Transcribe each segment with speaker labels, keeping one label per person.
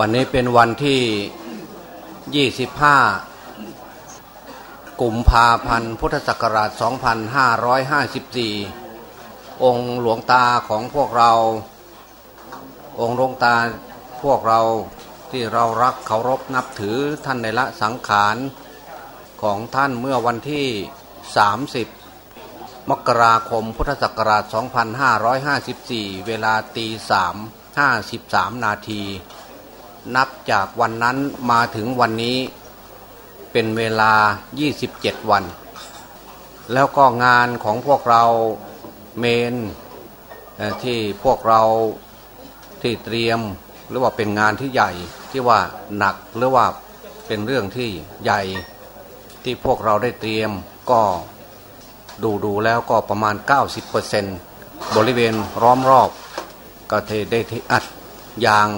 Speaker 1: วันนี้เป็นวันที่ 25 กุมภาพันธ์ พุทธศักราช 2554 องค์หลวงตาของพวกเรา องค์หลวงตาพวกเราที่เรารักเคารพนับถือท่านในละสังขารของท่านเมื่อวันที่ 30 มกราคม พุทธศักราช 2554 เวลาตีสาม53 นาที นับจากวันนั้นมาถึงวันนี้เป็นเวลา 27 วัน แล้วก็งานของพวกเราเมนที่พวกเราที่เตรียมหรือว่าเป็นงานที่ใหญ่ที่ว่าหนักหรือว่าเป็นเรื่องที่ใหญ่ที่พวกเราได้เตรียมก็ดูดูแล้วก็ประมาณ 90%บริเวณร้อมรอบก็ได้ทอัดยาง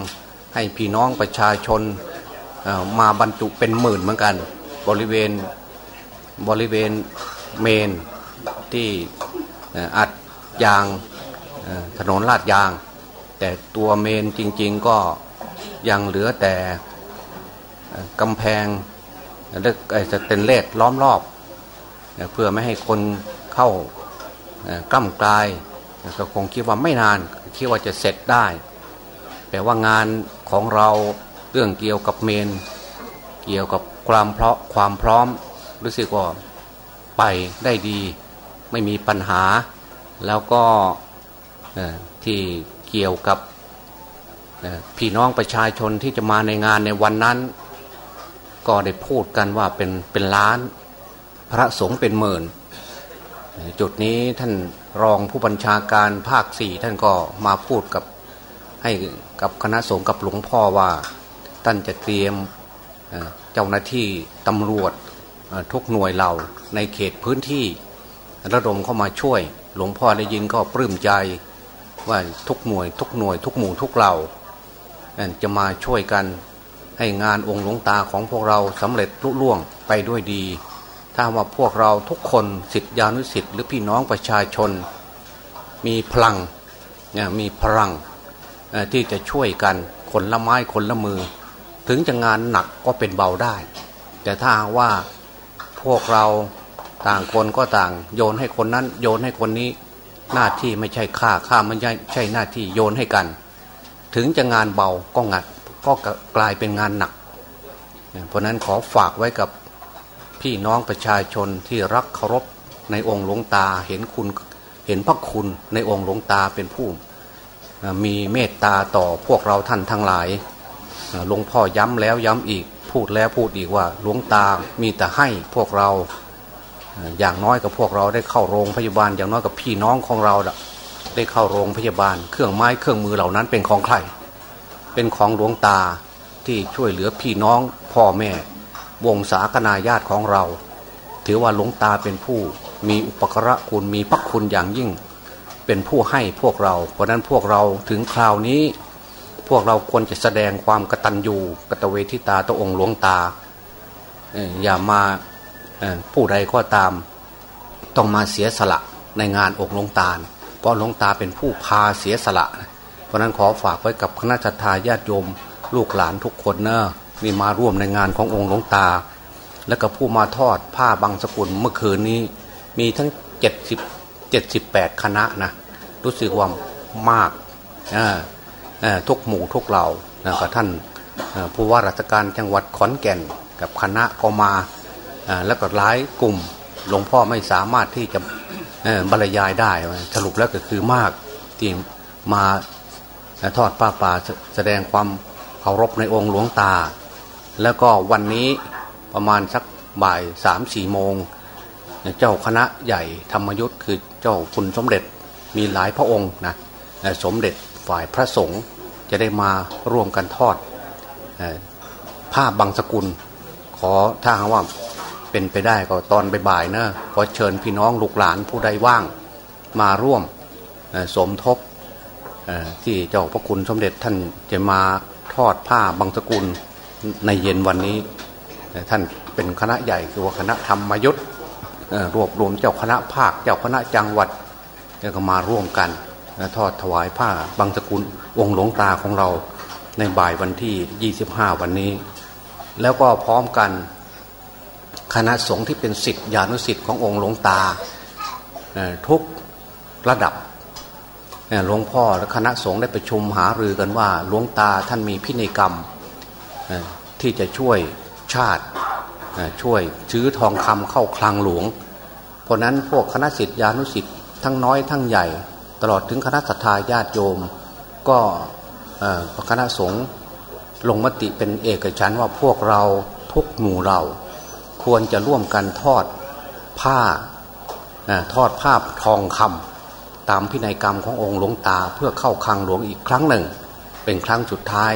Speaker 1: ให้พี่น้องประชาชนมาบรรจุเป็นหมื่นเหมือนกัน บริเวณบริเวณเมนที่อัดยางถนนลาดยาง แต่ตัวเมนจริง ๆก็ยังเหลือแต่กำแพงเลือกสเตนเลสล้อมรอบ เพื่อไม่ให้คนเข้ากล้ำกลายก็คงคิดว่าไม่นานคิดว่าจะเสร็จได้ แต่ว่างาน ของเราเรื่องเกี่ยวกับเมน เกี่ยวกับความเพราะความพร้อมรู้สึกว่าไปได้ดีไม่มีปัญหา แล้วก็ที่เกี่ยวกับพี่น้องประชาชนที่จะมาในงานในวันนั้น ก็ได้พูดกันว่าเป็นเป็นล้าน พระสงฆ์เป็นหมื่น จุดนี้ท่านรองผู้บัญชาการภาคสี่ท่านก็มาพูดกับ ให้กับคณะสงฆ์กับหลวงพ่อว่าท่านจะเตรียมเจ้าหน้าที่ตำรวจทุกหน่วยเหล่าในเขตพื้นที่ระดมเข้ามาช่วย หลวงพ่อได้ยินก็ปลื้มใจว่าทุกหน่วย ทุกหน่วย ทุกหมู่ทุกเหล่าจะมาช่วยกันให้งานองค์หลวงตาของพวกเราสำเร็จลุล่วงไปด้วยดี ถ้าว่าพวกเราทุกคนสิทธิานุสิทธิ์หรือพี่น้องประชาชน มีพลังมีพลัง ที่จะช่วยกันคนละไม้คนละมือ ถึงจะงานหนักก็เป็นเบาได้ แต่ถ้าว่าพวกเราต่างคนก็ต่าง โยนให้คนนั้น โยนให้คนนี้หน้าที่ไม่ใช่ข้าข้ามันใช่หน้าที่โยนให้กัน ถึงจะงานเบาก็งัดก็กลายเป็นงานหนัก เพราะนั้นขอฝากไว้กับพี่น้องประชาชนที่รักเคารพในองค์หลวงตาเห็นคุณเห็นพระคุณในองค์หลวงตาเป็นผู้ มีเมตตาต่อพวกเราท่านทั้งหลายหลวงพ่อย้ำแล้วย้ำอีกพูดแล้วพูดอีกว่าหลวงตามีแต่ให้พวกเราอย่างน้อยกับพวกเราได้เข้าโรงพยาบาล อย่างน้อยกับพี่น้องของเราได้เข้าโรงพยาบาล เครื่องไม้เครื่องมือเหล่านั้นเป็นของใคร เป็นของหลวงตาที่ช่วยเหลือพี่น้องพ่อแม่ วงศาคณาญาติของเรา ถือว่าหลวงตาเป็นผู้มีอุปกระคุณมีพระคุณอย่างยิ่ง เป็นผู้ให้พวกเรา เพราะนั้นพวกเราถึงคราวนี้ พวกเราควรจะแสดงความกตัญญูกตเวทิตาตองค์หลวงตาอย่ามาผู้ใดก็ตาม ต้องมาเสียสละในงานองค์หลวงตา เพราะหลวงตาเป็นผู้พาเสียสละ เพราะนั้นขอฝากไว้กับคณะทาญาติโยมลูกหลานทุกคนเนอะมีมาร่วมในงานขององค์หลวงตา และก็ผู้มาทอดผ้าบางสกุลเมื่อคืนนี้ มีทั้งเจ็ดสิบเจ็ดสิบแปดคณะนะรู้สึกว่ามากทุกหมู่ทุกเหล่านะกับท่านผู้ว่าราชการจังหวัดขอนแก่นกับคณะก็มาแล้วก็หลายกลุ่มหลวงพ่อไม่สามารถที่จะบรรยายได้ สรุปแล้วก็คือมากที่มาทอดป้าป่าแสดงความเคารพในองค์หลวงตา แล้วก็วันนี้ประมาณสักบ่ายสามสี่โมง เจ้าคณะใหญ่ธรรมยุทธ์คือ เจ้าคุณสมเด็จมีหลายพระองค์นะสมเด็จฝ่ายพระสงฆ์จะได้มาร่วมกันทอดผ้าบางสกุล ขอถ้าว่าเป็นไปได้ก็ตอนบ่ายๆนะขอเชิญพี่น้องลูกหลานผู้ใดว่างมาร่วมสมทบที่เจ้าพระคุณสมเด็จท่านจะมาทอดผ้าบางสกุลในเย็นวันนี้ ท่านเป็นคณะใหญ่คือว่าคณะธรรมยุทธ รวบรวมเจ้าคณะภาค เจ้าคณะจังหวัดก็มาร่วมกันทอดถวายผ้าบางสกุลองค์หลวงตาของเราในบ่ายวันที่ 25 วันนี้ แล้วก็พร้อมกันคณะสงฆ์ที่เป็นสิทธิานุสิทธิ์ขององค์หลวงตาทุกระดับหลวงพ่อและคณะสงฆ์ได้ประชุมหารือกันว่าหลวงตาท่านมีพินัยกรรมที่จะช่วยชาติ ช่วยซื้อทองคำเข้าคลังหลวง เพราะนั้นพวกคณะสิทธิานุสิทธิ์ทั้งน้อยทั้งใหญ่ ตลอดถึงคณะสัตยาญาติโยม ก็คณะสงฆ์ลงมติเป็นเอกฉันว่าพวกเราทุกหมู่เรา ควรจะร่วมกันทอดผ้าทอดภาพทองคำตามพินัยกรรมขององค์หลวงตาเพื่อเข้าคลังหลวงอีกครั้งหนึ่ง เป็นครั้งสุดท้าย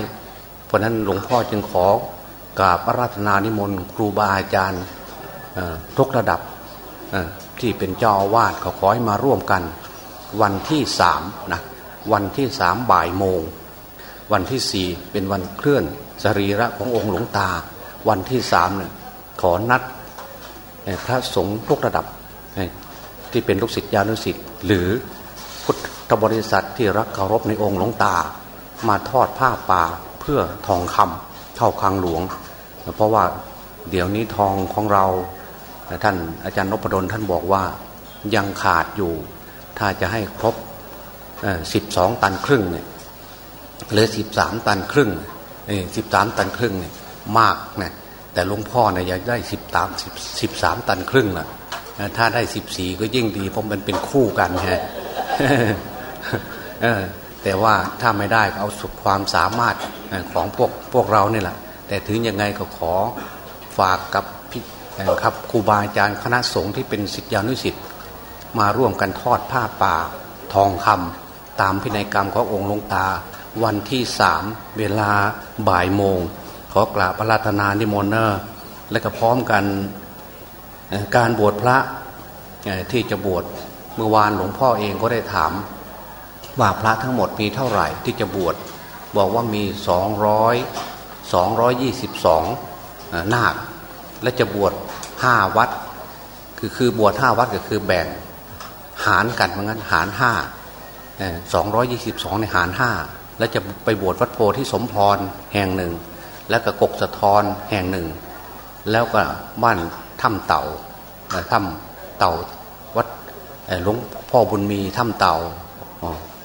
Speaker 1: เพราะนั้นหลวงพ่อจึงขอ กราบพรราชนานิมนต์ครูบาอาจารย์ทุกระดับที่เป็นเจ้าอาวาสเขาขอให้มาร่วมกัน วันที่สามนะวันที่สามบ่ายโมง วันที่สี่เป็นวันเคลื่อนสรีระขององค์หลวงตา วันที่สามเนี่ยขอนัดพระสงฆ์ทุกระดับที่เป็นลูกศิษยานุศิษย์หรือพุทธบริษัทที่รักเคารพในองค์หลวงตา มาทอดผ้าป่าเพื่อทองคำ เข้าคลังหลวง เพราะว่าเดี๋ยวนี้ทองของเราท่านอาจารย์นพดลท่านบอกว่ายังขาดอยู่ ถ้าจะให้ครบสิบสองตันครึ่งเนี่ยหรือสิบสามตันครึ่งสิบสามตันครึ่งเนี่ยมากนะแต่หลวงพ่อเนี่ยอยากได้สิบสามสิบสามตันครึ่งนะถ้าได้สิบสี่ก็ยิ่งดีเพราะมันเป็นคู่กันฮะ แต่ว่าถ้าไม่ได้ก็เอาสุดความสามารถของพวกพวกเราเนี่ยแหละแต่ถึงยังไงก็ขอฝากกับพี่ครับครูบาอาจารย์คณะสงฆ์ที่เป็นศิษยานุศิษย์มาร่วมกันทอดผ้าป่าทองคำตามพินัยกรรมขององค์หลวงตา วันที่สามเวลาบ่ายโมง ขอกราบพระราชนานิมนเนอร์ และก็พร้อมกันการบวชพระที่จะบวชเมื่อวานหลวงพ่อเองก็ได้ถาม ว่าพระทั้งหมดมีเท่าไหร่ที่จะบวชบอกว่ามีสองร้อยสองร้อยยี่สิบสองนาค และจะบวชห้าวัด คือคือบวชห้าวัดก็คือแบ่งหารกันเหมือนกันหารห้าสองร้อยยี่สิบสองในหารห้าแล้วจะไปบวชวัดโพธิสมพรแห่งหนึ่ง แล้วก็กกสะทอนแห่งหนึ่ง แล้วก็บ้านถ้ำเต่าถ้ำเต่าวัดหลวงพ่อบุญมีถ้ำเต่า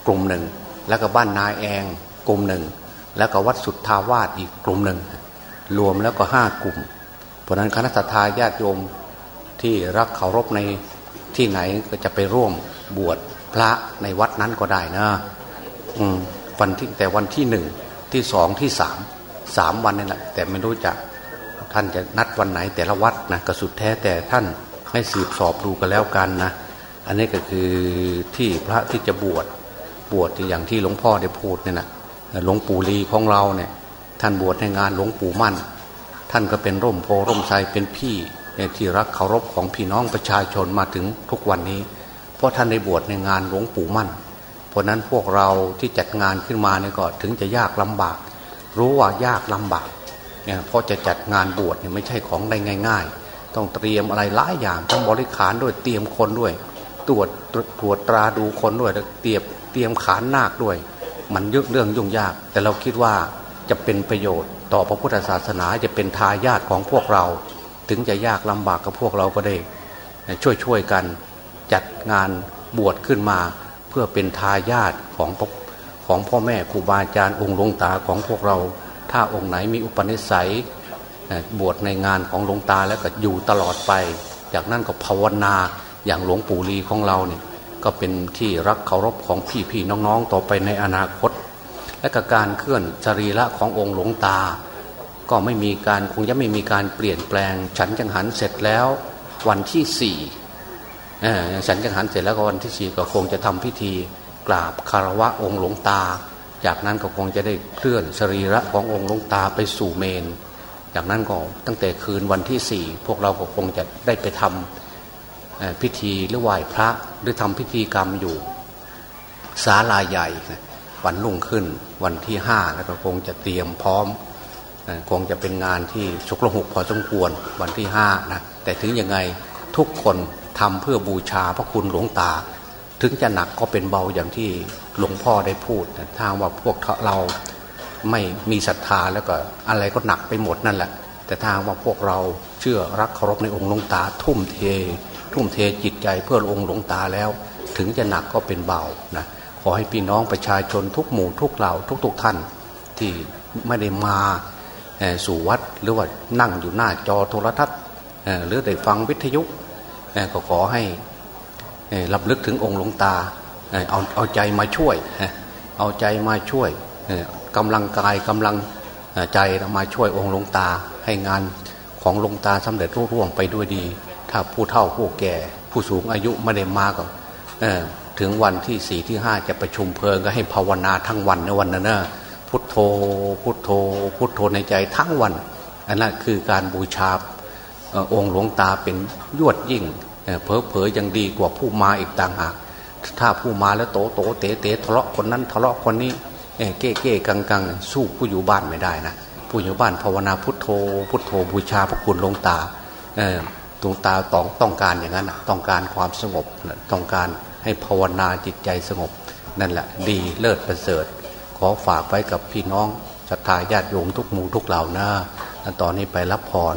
Speaker 1: กลุ่มหนึ่ง แล้วก็บ้านนายแองกลุ่มหนึ่ง แล้วก็วัดสุทธาวาสอีกกลุ่มหนึ่ง รวมแล้วก็ห้ากลุ่ม เพราะนั้นคณะทาญาติโยมที่รักเคารพในที่ไหนก็จะไปร่วมบวชพระในวัดนั้นก็ได้นะวันที่แต่วันที่หนึ่งที่สองที่สามสามวันนี่แหละแต่ไม่รู้จะท่านจะนัดวันไหนแต่ละวัดนะก็สุดแท้แต่ท่านให้สืบสอบดูกันแล้วกันนะ อันนี้ก็คือที่พระที่จะบวช บวชอย่างที่หลวงพ่อได้พูดเนี่ยนะหลวงปู่ลีของเราเนี่ย ท่านบวชในงานหลวงปู่มั่น ท่านก็เป็นร่มโพร่มไทรเป็นพี่ที่รักเคารพของพี่น้องประชาชนมาถึงทุกวันนี้ เพราะท่านได้บวชในงานหลวงปู่มั่น เพราะนั้นพวกเราที่จัดงานขึ้นมาเนี่ยก็ถึงจะยากลำบาก รู้ว่ายากลำบากเนี่ยเพราะจะจัดงานบวชเนี่ยไม่ใช่ของได้ง่าย ๆ ต้องเตรียมอะไรหลายอย่างต้องบริขารด้วยเตรียมคนด้วย ตรวจตรวจตราดูคนด้วยเตรียม ตรียมขานนาคด้วย มันเยอะเรื่องยุ่งยาก แต่เราคิดว่าจะเป็นประโยชน์ ต่อพระพุทธศาสนาจะเป็นทายาทของพวกเรา ถึงจะยากลำบากกับพวกเราก็ได้ช่วยช่วยกันจัดงานบวชขึ้นมา เพื่อเป็นทายาทของของพ่อแม่ครูบาอาจารย์องค์หลวงตาของพวกเรา ถ้าองค์ไหนมีอุปนิสัยบวชในงานของหลวงตาแล้วก็อยู่ตลอดไป จากนั้นก็ภาวนาอย่างหลวงปู่ลีของเราเนี่ย ก็เป็นที่รักเคารพของพี่พี่น้องๆ ต่อไปในอนาคต และกการเคลื่อนจรีระขององค์หลวงตา ก็ไม่มีการคงจะไม่มีการเปลี่ยนแปลง ฉันจังหันเสร็จแล้ววันที่สี่ฉันจังหันเสร็จแล้วก็วันที่สี่ก็คงจะทำพิธีกราบคารวะองค์หลวงตา จากนั้นก็คงจะได้เคลื่อนสรีระขององค์หลวงตาไปสู่เมนจากนั้นก็ตั้งแต่คืนวันที่สี่พวกเราก็คงจะได้ไปทำ พิธีหรือไหว้พระหรือทำพิธีกรรมอยู่ศาลาใหญ่วันรุ่งขึ้นวันที่ห้าแล้วก็คงจะเตรียมพร้อมคงจะเป็นงานที่ชุกระหุกพอสมควรวันที่ห้านะแต่ถึงยังไงทุกคนทำเพื่อบูชาพระคุณหลวงตา ถึงจะหนักก็เป็นเบาอย่างที่หลวงพ่อได้พูดถ้าว่าพวกเราไม่มีศรัทธาแล้วก็อะไรก็หนักไปหมดนั่นแหละ แต่ทางว่าพวกเราเชื่อรักเคารพในองค์หลวงตาทุ่มเท ทุ่มเทจิตใจเพื่อองค์หลวงตาแล้ว ถึงจะหนักก็เป็นเบานะขอให้พี่น้องประชาชนทุกหมู่ทุกเหล่าทุกๆท่านที่ไม่ได้มาสู่วัดหรือว่านั่งอยู่หน้าจอโทรทัศน์หรือได้ฟังวิทยุก็ขอให้รับลึกถึงองค์หลวงตาเอาเอาใจมาช่วย เอาใจมาช่วยกำลังกายกำลังใจมาช่วยองค์หลวงตาให้งานของหลวงตาสำเร็จรุ่ร่วงไปด้วยดี ถ้าผู้เฒ่าผู้แก่ ผู้สูงอายุไม่ได้มาก็ถึงวันที่สี่ที่ห้าจะประชุมเพลิงก็ให้ภาวนาทั้งวันในวันนั้นนะพุทโธพุทโธ พุทโธในใจทั้งวัน อันนั้นคือการบูชาองค์หลวงตาเป็นยวดยิ่งเพอเพอยังดีกว่าผู้มาอีกต่างหากถ้าผู้มาแล้วโตโตเตเตทะเลาะคนนั้นทะเลาะคนนี้เก้เก้กังกังสู้ผู้อยู่บ้านไม่ได้นะผู้อยู่บ้านภาวนาพุทโธ พุทโธบูชาพระคุณหลวงตา ดวงตาต้องต้องการอย่างนั้นต้องการความสงบต้องการให้ภาวนาจิตใจสงบ นั่นแหละดีเลิศประเสริฐ ขอฝากไว้กับพี่น้องศรัทธาญาติโยมทุกหมู่ทุกเหล่านะตอนนี้ไปรับพร